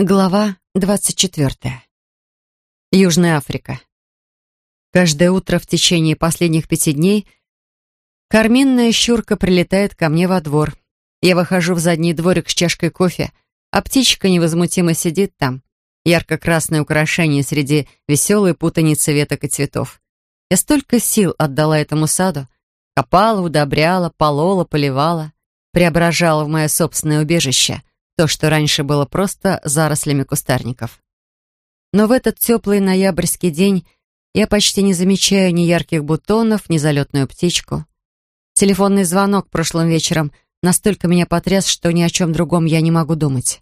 Глава 24. Южная Африка. Каждое утро в течение последних пяти дней карминная щурка прилетает ко мне во двор. Я выхожу в задний дворик с чашкой кофе, а птичка невозмутимо сидит там. Ярко-красное украшение среди веселой путаницы веток и цветов. Я столько сил отдала этому саду. Копала, удобряла, полола, поливала, преображала в мое собственное убежище — то, что раньше было просто зарослями кустарников. Но в этот теплый ноябрьский день я почти не замечаю ни ярких бутонов, ни залетную птичку. Телефонный звонок прошлым вечером настолько меня потряс, что ни о чем другом я не могу думать.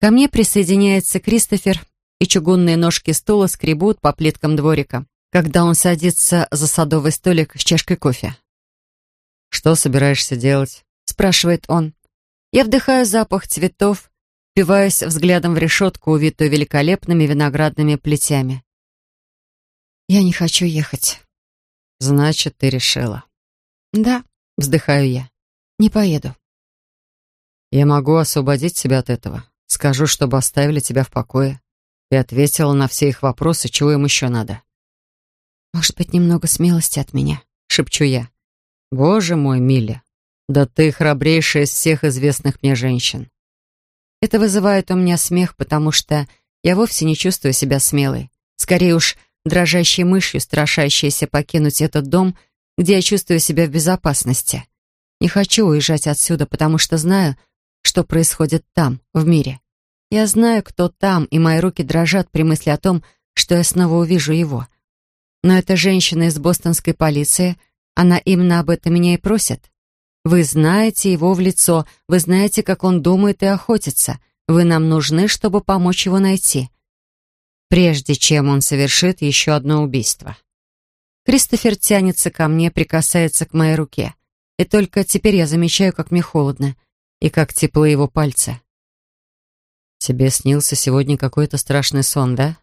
Ко мне присоединяется Кристофер, и чугунные ножки стула скребут по плиткам дворика, когда он садится за садовый столик с чашкой кофе. «Что собираешься делать?» — спрашивает он. Я вдыхаю запах цветов, впиваюсь взглядом в решетку, увитую великолепными виноградными плетями. Я не хочу ехать. Значит, ты решила. Да, вздыхаю я. Не поеду. Я могу освободить тебя от этого. Скажу, чтобы оставили тебя в покое. И ответила на все их вопросы, чего им еще надо. Может быть, немного смелости от меня, шепчу я. Боже мой, Миля, да ты храбрейшая из всех известных мне женщин. Это вызывает у меня смех, потому что я вовсе не чувствую себя смелой. Скорее уж, дрожащей мышью, страшащейся покинуть этот дом, где я чувствую себя в безопасности. Не хочу уезжать отсюда, потому что знаю, что происходит там, в мире. Я знаю, кто там, и мои руки дрожат при мысли о том, что я снова увижу его. Но эта женщина из бостонской полиции, она именно об этом меня и просит. Вы знаете его в лицо, вы знаете, как он думает и охотится. Вы нам нужны, чтобы помочь его найти. Прежде чем он совершит еще одно убийство. Кристофер тянется ко мне, прикасается к моей руке. И только теперь я замечаю, как мне холодно и как тепло его пальцы. Тебе снился сегодня какой-то страшный сон, да?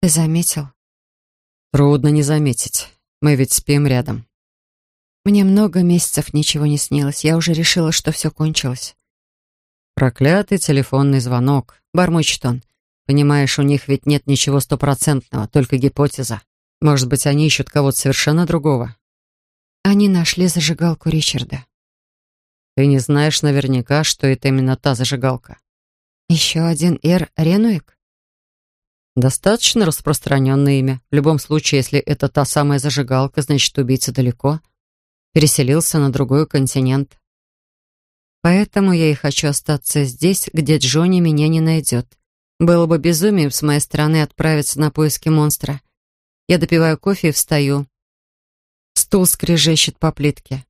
Ты заметил? Трудно не заметить. Мы ведь спим рядом. Мне много месяцев ничего не снилось. Я уже решила, что все кончилось. Проклятый телефонный звонок. Бормочет он. Понимаешь, у них ведь нет ничего стопроцентного, только гипотеза. Может быть, они ищут кого-то совершенно другого. Они нашли зажигалку Ричарда. Ты не знаешь наверняка, что это именно та зажигалка. Еще один Эр Ренуик? Достаточно распространенное имя. В любом случае, если это та самая зажигалка, значит, убийца далеко переселился на другой континент. Поэтому я и хочу остаться здесь, где Джонни меня не найдет. Было бы безумием с моей стороны отправиться на поиски монстра. Я допиваю кофе и встаю. Стул скрежещет по плитке.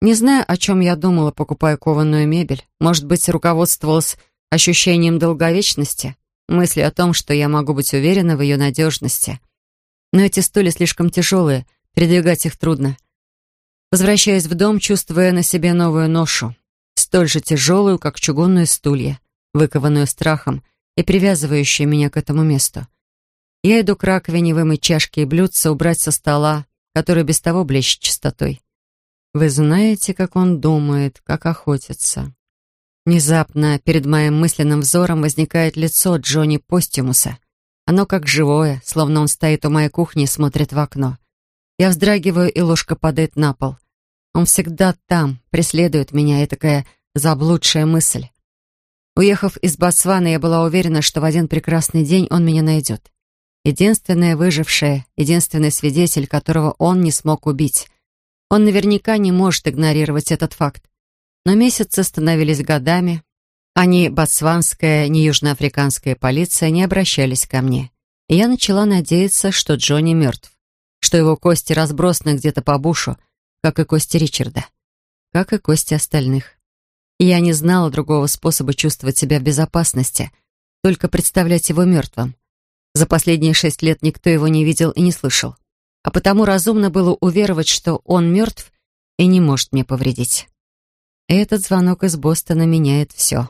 Не знаю, о чем я думала, покупая кованую мебель. Может быть, руководствовалась ощущением долговечности, мысли о том, что я могу быть уверена в ее надежности. Но эти стулья слишком тяжелые, передвигать их трудно. Возвращаясь в дом, чувствуя на себе новую ношу, столь же тяжелую, как чугунные стулья, выкованную страхом и привязывающую меня к этому месту. Я иду к раковине вымыть чашки и блюдца, убрать со стола, который без того блещет чистотой. Вы знаете, как он думает, как охотится. Внезапно перед моим мысленным взором возникает лицо Джонни Постимуса. Оно как живое, словно он стоит у моей кухни и смотрит в окно. Я вздрагиваю, и ложка падает на пол. Он всегда там, преследует меня, и такая заблудшая мысль. Уехав из Ботсвана, я была уверена, что в один прекрасный день он меня найдет. Единственная выжившая, единственный свидетель, которого он не смог убить. Он наверняка не может игнорировать этот факт. Но месяцы становились годами, а ни ботсванская, ни южноафриканская полиция не обращались ко мне. И я начала надеяться, что Джонни мертв что его кости разбросаны где-то по бушу, как и кости Ричарда, как и кости остальных. И я не знала другого способа чувствовать себя в безопасности, только представлять его мертвым. За последние шесть лет никто его не видел и не слышал, а потому разумно было уверовать, что он мертв и не может мне повредить. Этот звонок из Бостона меняет все.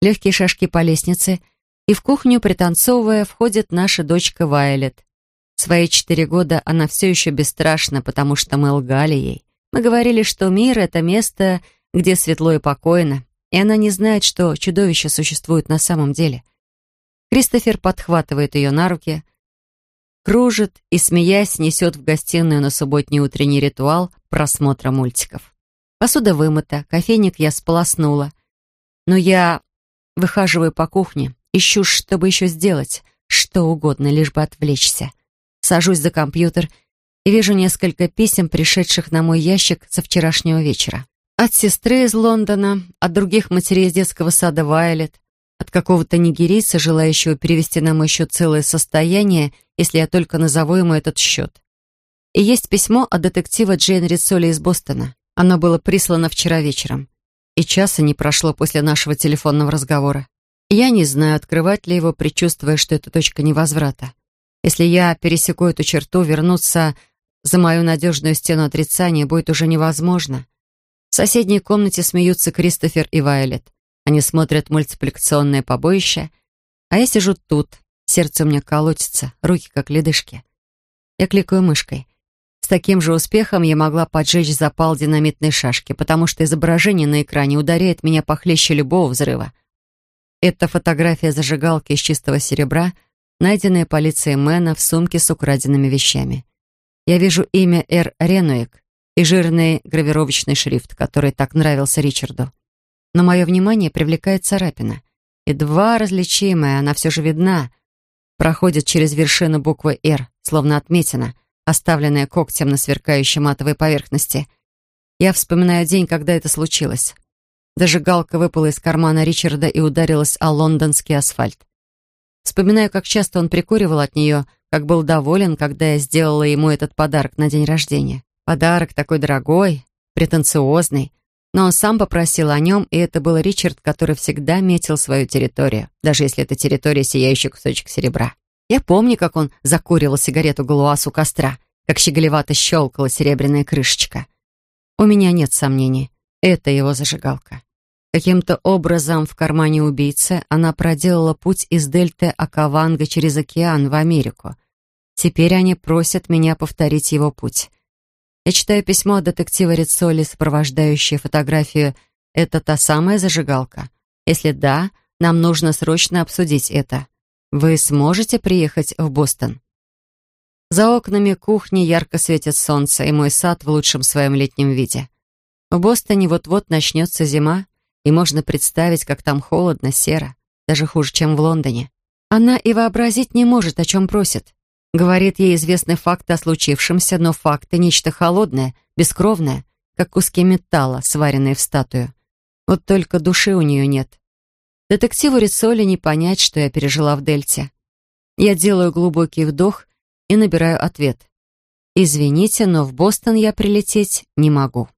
Легкие шажки по лестнице, и в кухню, пританцовывая, входит наша дочка Вайлет свои четыре года она все еще бесстрашна, потому что мы лгали ей. Мы говорили, что мир — это место, где светло и покойно, и она не знает, что чудовище существует на самом деле. Кристофер подхватывает ее на руки, кружит и, смеясь, несет в гостиную на субботний утренний ритуал просмотра мультиков. Посуда вымыта, кофейник я сполоснула. Но я выхаживаю по кухне, ищу, чтобы еще сделать, что угодно, лишь бы отвлечься. Сажусь за компьютер и вижу несколько писем, пришедших на мой ящик со вчерашнего вечера. От сестры из Лондона, от других матерей из детского сада Вайлет, от какого-то нигерийца, желающего перевести на мой счет целое состояние, если я только назову ему этот счет. И есть письмо от детектива Джейн Рицоли из Бостона. Оно было прислано вчера вечером. И часа не прошло после нашего телефонного разговора. Я не знаю, открывать ли его, предчувствуя, что это точка невозврата. Если я пересеку эту черту, вернуться за мою надежную стену отрицания будет уже невозможно. В соседней комнате смеются Кристофер и Вайлет. Они смотрят мультипликационное побоище, а я сижу тут, сердце у меня колотится, руки как ледышки. Я кликаю мышкой. С таким же успехом я могла поджечь запал динамитной шашки, потому что изображение на экране ударяет меня похлеще любого взрыва. Это фотография зажигалки из чистого серебра, найденная полицией Мэна в сумке с украденными вещами. Я вижу имя Р. Ренуик и жирный гравировочный шрифт, который так нравился Ричарду. Но мое внимание привлекает царапина. Едва различимая, она все же видна. Проходит через вершину буквы «Р», словно отметина, оставленная когтем на сверкающей матовой поверхности. Я вспоминаю день, когда это случилось. Зажигалка выпала из кармана Ричарда и ударилась о лондонский асфальт. Вспоминаю, как часто он прикуривал от нее, как был доволен, когда я сделала ему этот подарок на день рождения. Подарок такой дорогой, претенциозный, но он сам попросил о нем, и это был Ричард, который всегда метил свою территорию, даже если это территория сияющий кусочек серебра. Я помню, как он закуривал сигарету галуаз у костра, как щеголевато щелкала серебряная крышечка. У меня нет сомнений, это его зажигалка. Каким-то образом в кармане убийцы она проделала путь из дельты Акаванга через океан в Америку. Теперь они просят меня повторить его путь. Я читаю письмо от детектива Рицоли, сопровождающее фотографию «Это та самая зажигалка?» Если да, нам нужно срочно обсудить это. Вы сможете приехать в Бостон? За окнами кухни ярко светит солнце, и мой сад в лучшем своем летнем виде. В Бостоне вот-вот начнется зима, и можно представить, как там холодно, серо, даже хуже, чем в Лондоне. Она и вообразить не может, о чем просит. Говорит ей известны факты о случившемся, но факты — нечто холодное, бескровное, как куски металла, сваренные в статую. Вот только души у нее нет. Детективу Рицоли не понять, что я пережила в Дельте. Я делаю глубокий вдох и набираю ответ. «Извините, но в Бостон я прилететь не могу».